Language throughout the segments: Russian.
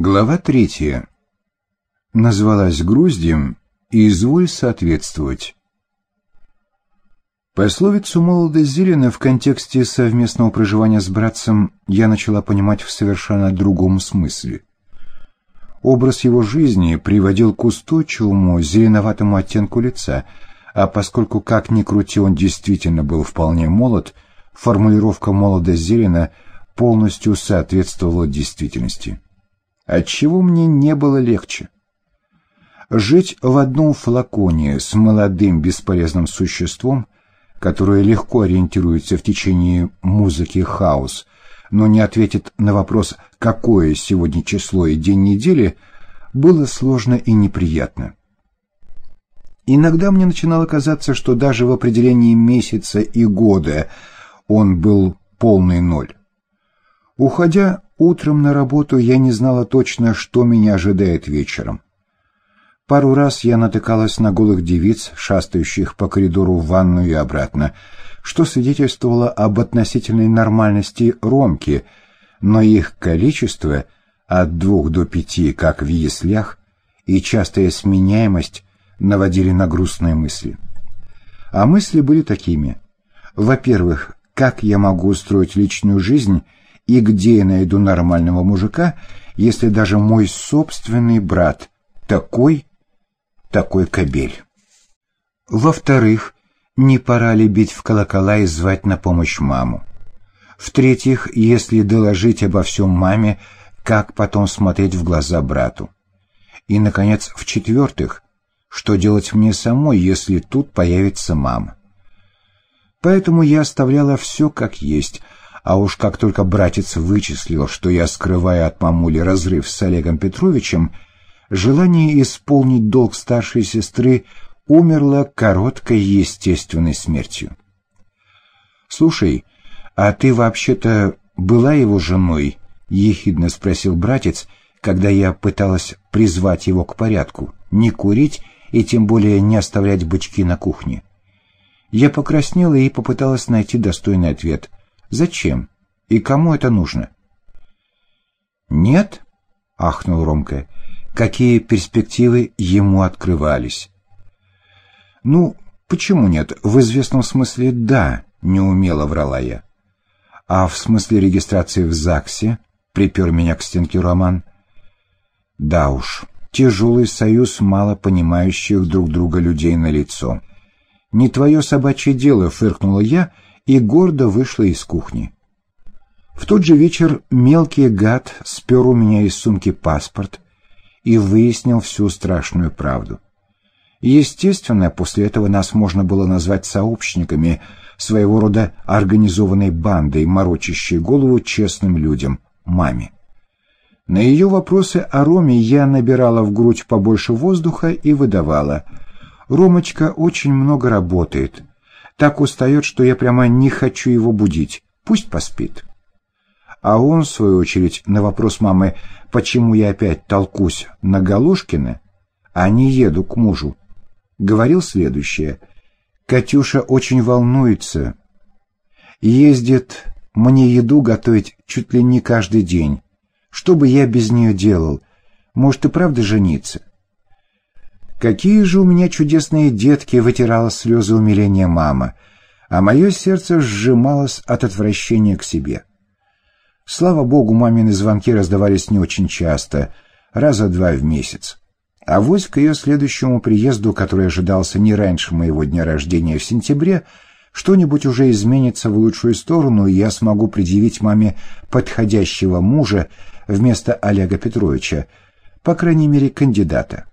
Глава третья. Назвалась груздем и изволь соответствовать. Пословицу «молодость зелена» в контексте совместного проживания с братцем я начала понимать в совершенно другом смысле. Образ его жизни приводил к устойчивому зеленоватому оттенку лица, а поскольку как ни крути он действительно был вполне молод, формулировка «молодость зелена» полностью соответствовала действительности отчего мне не было легче. Жить в одном флаконе с молодым бесполезным существом, которое легко ориентируется в течение музыки хаос, но не ответит на вопрос, какое сегодня число и день недели, было сложно и неприятно. Иногда мне начинало казаться, что даже в определении месяца и года он был полный ноль. Уходя утром на работу, я не знала точно, что меня ожидает вечером. Пару раз я натыкалась на голых девиц, шастающих по коридору в ванную и обратно, что свидетельствовало об относительной нормальности Ромки, но их количество от двух до пяти, как в яслях, и частая сменяемость наводили на грустные мысли. А мысли были такими. Во-первых, как я могу устроить личную жизнь, и где я найду нормального мужика, если даже мой собственный брат такой, такой кобель? Во-вторых, не пора ли бить в колокола и звать на помощь маму? В-третьих, если доложить обо всем маме, как потом смотреть в глаза брату? И, наконец, в-четвертых, что делать мне самой, если тут появится мама? Поэтому я оставляла все как есть — а уж как только братец вычислил, что я скрываю от мамули разрыв с Олегом Петровичем, желание исполнить долг старшей сестры умерло короткой естественной смертью. «Слушай, а ты вообще-то была его женой?» — ехидно спросил братец, когда я пыталась призвать его к порядку, не курить и тем более не оставлять бычки на кухне. Я покраснела и попыталась найти достойный ответ — Зачем? И кому это нужно? Нет, ахнул Ромка. Какие перспективы ему открывались? Ну, почему нет? В известном смысле да, неумело врала я. А в смысле регистрации в ЗАГСе припер меня к стенке Роман. Да уж, тяжелый союз мало понимающих друг друга людей на лицо. Не твое собачье дело, фыркнула я и гордо вышла из кухни. В тот же вечер мелкий гад спер у меня из сумки паспорт и выяснил всю страшную правду. Естественно, после этого нас можно было назвать сообщниками своего рода организованной бандой, морочащей голову честным людям, маме. На ее вопросы о Роме я набирала в грудь побольше воздуха и выдавала. «Ромочка очень много работает, так устает, что я прямо не хочу его будить. Пусть поспит. А он, в свою очередь, на вопрос мамы, почему я опять толкусь на Галушкина, а не еду к мужу, говорил следующее. «Катюша очень волнуется. Ездит мне еду готовить чуть ли не каждый день. Что бы я без нее делал? Может и правда жениться?» Какие же у меня чудесные детки, вытирала слезы умиления мама, а мое сердце сжималось от отвращения к себе. Слава богу, мамины звонки раздавались не очень часто, раза два в месяц. А вось к ее следующему приезду, который ожидался не раньше моего дня рождения в сентябре, что-нибудь уже изменится в лучшую сторону, и я смогу предъявить маме подходящего мужа вместо Олега Петровича, по крайней мере, кандидата.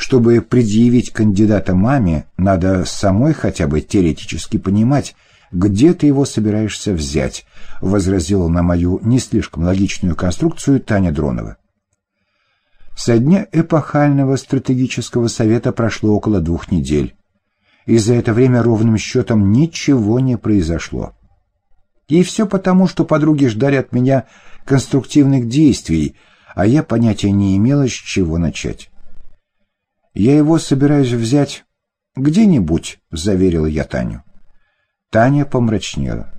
Чтобы предъявить кандидата маме, надо самой хотя бы теоретически понимать, где ты его собираешься взять, возразила на мою не слишком логичную конструкцию Таня Дронова. Со дня эпохального стратегического совета прошло около двух недель, и за это время ровным счетом ничего не произошло. И все потому, что подруги ждали от меня конструктивных действий, а я понятия не имела, с чего начать. Я его собираюсь взять где-нибудь, — заверила я Таню. Таня помрачнела.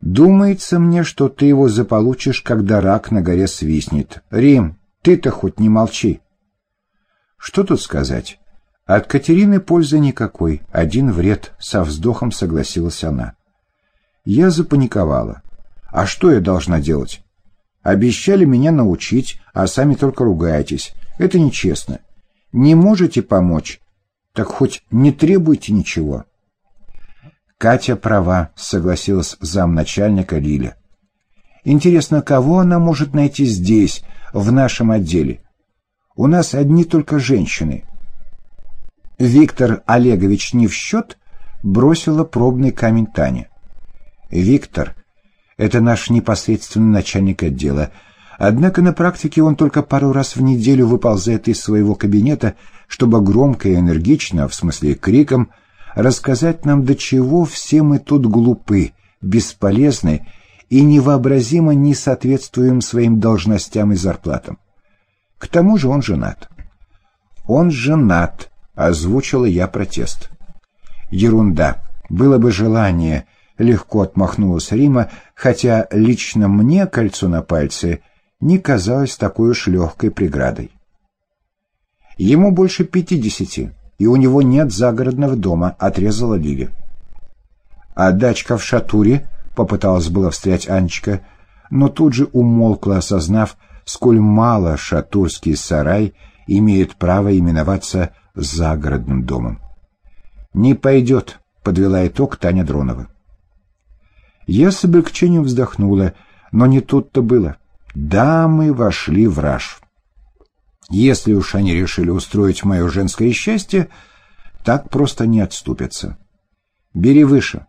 Думается мне, что ты его заполучишь, когда рак на горе свистнет. Рим, ты-то хоть не молчи. Что тут сказать? От Катерины пользы никакой, один вред, со вздохом согласилась она. Я запаниковала. А что я должна делать? Обещали меня научить, а сами только ругаетесь. Это нечестно. Не можете помочь? Так хоть не требуйте ничего. Катя права, согласилась замначальника Лиля. Интересно, кого она может найти здесь, в нашем отделе? У нас одни только женщины. Виктор Олегович не в счет? Бросила пробный камень Таня. Виктор — это наш непосредственный начальник отдела. Однако на практике он только пару раз в неделю выползает из своего кабинета, чтобы громко и энергично, в смысле криком, рассказать нам, до чего все мы тут глупы, бесполезны и невообразимо не соответствуем своим должностям и зарплатам. К тому же он женат. «Он женат», — озвучила я протест. «Ерунда. Было бы желание», — легко отмахнулась Рима, хотя лично мне кольцо на пальце не казалось такой уж легкой преградой. Ему больше пятидесяти, и у него нет загородного дома, — отрезала Лиля. А дачка в Шатуре, — попыталась было встрять Анечка, но тут же умолкла, осознав, сколь мало шатурский сарай имеет право именоваться загородным домом. «Не пойдет», — подвела итог Таня Дронова. Я с облегчением вздохнула, но не тут-то было. Дамы вошли в раж. Если уж они решили устроить мое женское счастье, так просто не отступятся. Бери выше.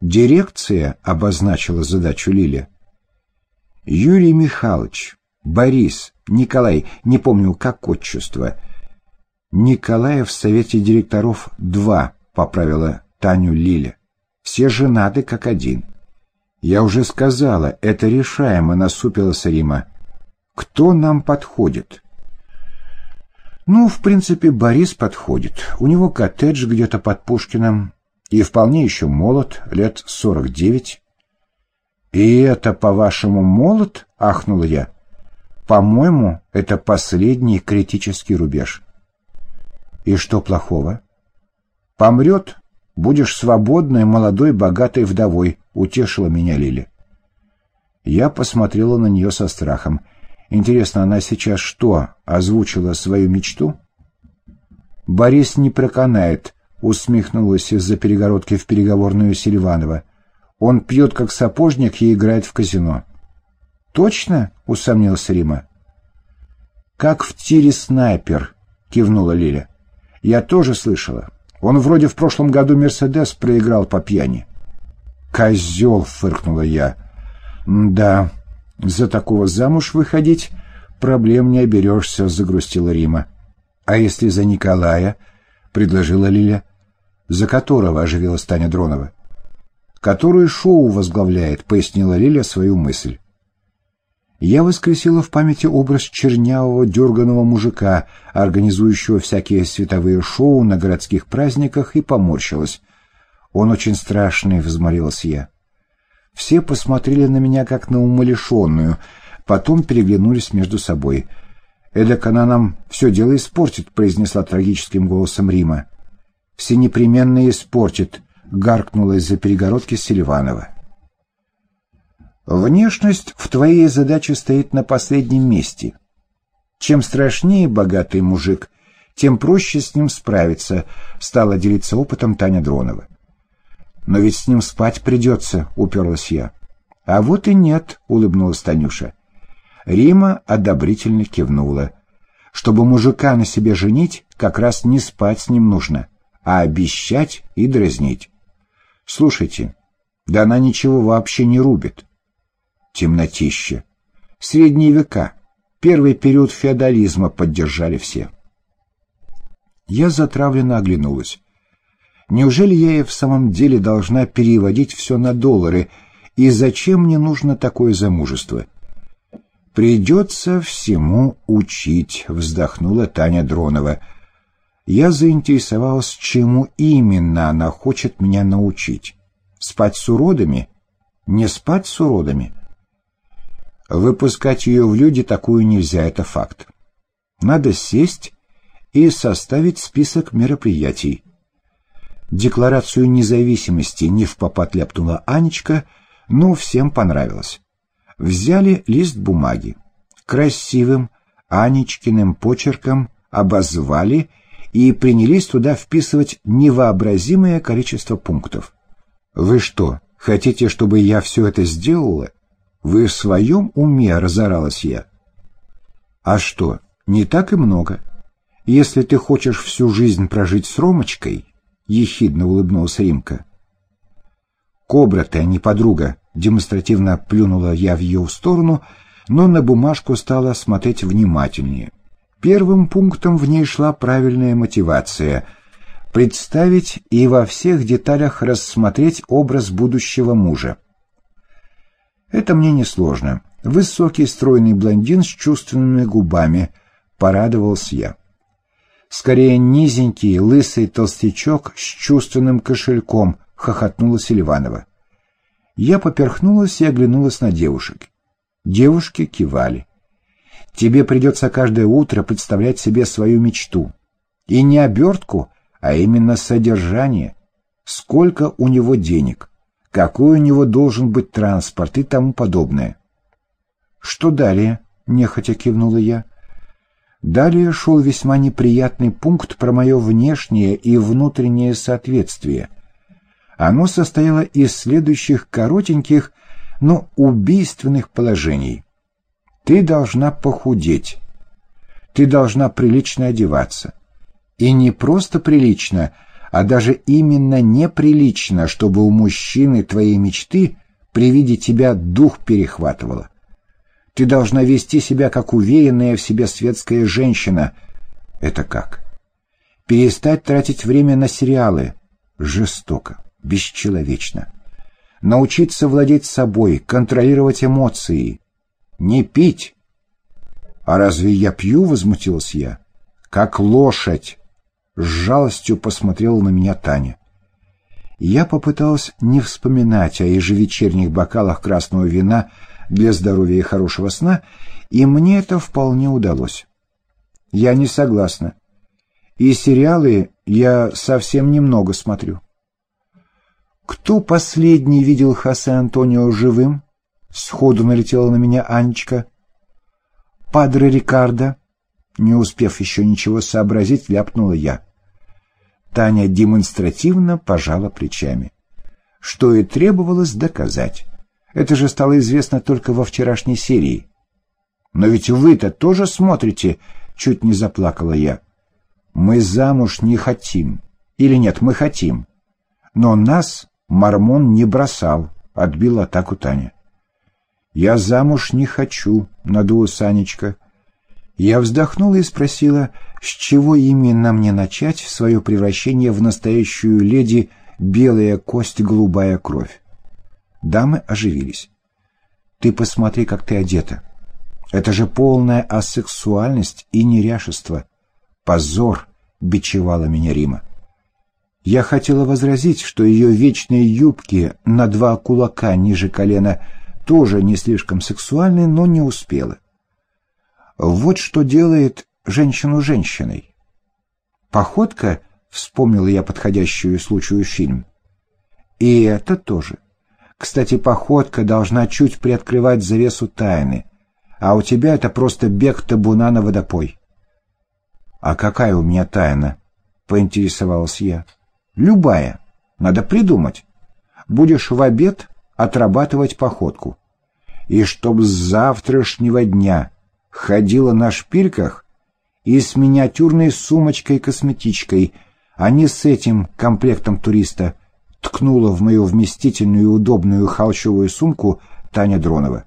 Дирекция обозначила задачу Лиля. Юрий Михайлович, Борис, Николай, не помню, как отчество. Николаев в совете директоров два, поправила Таню Лиля. Все женаты как один. Я уже сказала, это решаемо, насупилась Рима. Кто нам подходит? Ну, в принципе, Борис подходит. У него коттедж где-то под Пушкиным и вполне еще молод, лет сорок девять. «И это, по-вашему, молод?» — ахнул я. «По-моему, это последний критический рубеж». «И что плохого?» «Помрет, будешь свободной, молодой, богатой вдовой», — утешила меня Лиля. Я посмотрела на нее со страхом — Интересно, она сейчас что, озвучила свою мечту? Борис не проканает, усмехнулась из-за перегородки в переговорную Селиванова. Он пьет как сапожник и играет в казино. Точно? усомнился Рима. Как в тире снайпер, кивнула Лиля. Я тоже слышала. Он вроде в прошлом году Мерседес проиграл по пьяни. Козел, фыркнула я. Да, за такого замуж выходить проблем не оберешься, — загрустила Рима. — А если за Николая? — предложила Лиля. — За которого оживилась Таня Дронова. — Которую шоу возглавляет, — пояснила Лиля свою мысль. Я воскресила в памяти образ чернявого, дерганого мужика, организующего всякие световые шоу на городских праздниках, и поморщилась. «Он очень страшный», — взмолилась я. Все посмотрели на меня как на умалишенную, потом переглянулись между собой. «Эдак она нам все дело испортит», — произнесла трагическим голосом Рима. «Все непременно испортит», — гаркнула из-за перегородки Селиванова. «Внешность в твоей задаче стоит на последнем месте. Чем страшнее богатый мужик, тем проще с ним справиться», — стала делиться опытом Таня Дронова. «Но ведь с ним спать придется», — уперлась я. «А вот и нет», — улыбнулась Танюша. Рима одобрительно кивнула. «Чтобы мужика на себе женить, как раз не спать с ним нужно, а обещать и дразнить. Слушайте, да она ничего вообще не рубит. Темнотища. Средние века. Первый период феодализма поддержали все». Я затравленно оглянулась. Неужели я и в самом деле должна переводить все на доллары? И зачем мне нужно такое замужество? «Придется всему учить», — вздохнула Таня Дронова. Я заинтересовалась, чему именно она хочет меня научить. Спать с уродами? Не спать с уродами. Выпускать ее в люди такую нельзя, это факт. Надо сесть и составить список мероприятий. Декларацию независимости не в попад ляпнула Анечка, но всем понравилось. Взяли лист бумаги. Красивым Анечкиным почерком обозвали и принялись туда вписывать невообразимое количество пунктов. «Вы что, хотите, чтобы я все это сделала? Вы в своем уме?» — разоралась я. «А что, не так и много. Если ты хочешь всю жизнь прожить с Ромочкой, — ехидно улыбнулась Римка. «Кобра ты, а не подруга!» — демонстративно плюнула я в ее сторону, но на бумажку стала смотреть внимательнее. Первым пунктом в ней шла правильная мотивация — представить и во всех деталях рассмотреть образ будущего мужа. Это мне несложно. Высокий стройный блондин с чувственными губами. Порадовался я. Скорее низенький, лысый толстячок с чувственным кошельком, хохотнула Селиванова. Я поперхнулась и оглянулась на девушек. Девушки кивали. Тебе придется каждое утро представлять себе свою мечту. И не обертку, а именно содержание. Сколько у него денег, какой у него должен быть транспорт и тому подобное. «Что далее?» — нехотя кивнула я. Далее шел весьма неприятный пункт про мое внешнее и внутреннее соответствие. Оно состояло из следующих коротеньких, но убийственных положений. Ты должна похудеть. Ты должна прилично одеваться. И не просто прилично, а даже именно неприлично, чтобы у мужчины твоей мечты при виде тебя дух перехватывало. Ты должна вести себя как уверенная в себе светская женщина. Это как? Перестать тратить время на сериалы. Жестоко, бесчеловечно. Научиться владеть собой, контролировать эмоции. Не пить. А разве я пью, возмутился я. Как лошадь. С жалостью посмотрела на меня Таня. Я попыталась не вспоминать о ежевечерних бокалах красного вина, для здоровья и хорошего сна, и мне это вполне удалось. Я не согласна. И сериалы я совсем немного смотрю. «Кто последний видел Хосе Антонио живым?» Сходу налетела на меня Анечка. «Падре Рикардо?» Не успев еще ничего сообразить, ляпнула я. Таня демонстративно пожала плечами, что и требовалось доказать. Это же стало известно только во вчерашней серии. «Но ведь вы-то тоже смотрите!» — чуть не заплакала я. «Мы замуж не хотим. Или нет, мы хотим. Но нас Мормон не бросал», — отбила атаку Таня. «Я замуж не хочу», — надула Санечка. Я вздохнула и спросила, с чего именно мне начать свое превращение в настоящую леди «белая кость, голубая кровь». Дамы оживились. «Ты посмотри, как ты одета. Это же полная асексуальность и неряшество. Позор!» — бичевала меня Рима. Я хотела возразить, что ее вечные юбки на два кулака ниже колена тоже не слишком сексуальны, но не успела. Вот что делает женщину женщиной. Походка, вспомнила я подходящую случаю фильм. И это тоже. Кстати, походка должна чуть приоткрывать завесу тайны, а у тебя это просто бег табуна на водопой. — А какая у меня тайна? — поинтересовалась я. — Любая. Надо придумать. Будешь в обед отрабатывать походку. И чтоб с завтрашнего дня ходила на шпильках и с миниатюрной сумочкой-косметичкой, а не с этим комплектом туриста — ткнула в мою вместительную и удобную холщовую сумку Таня Дронова.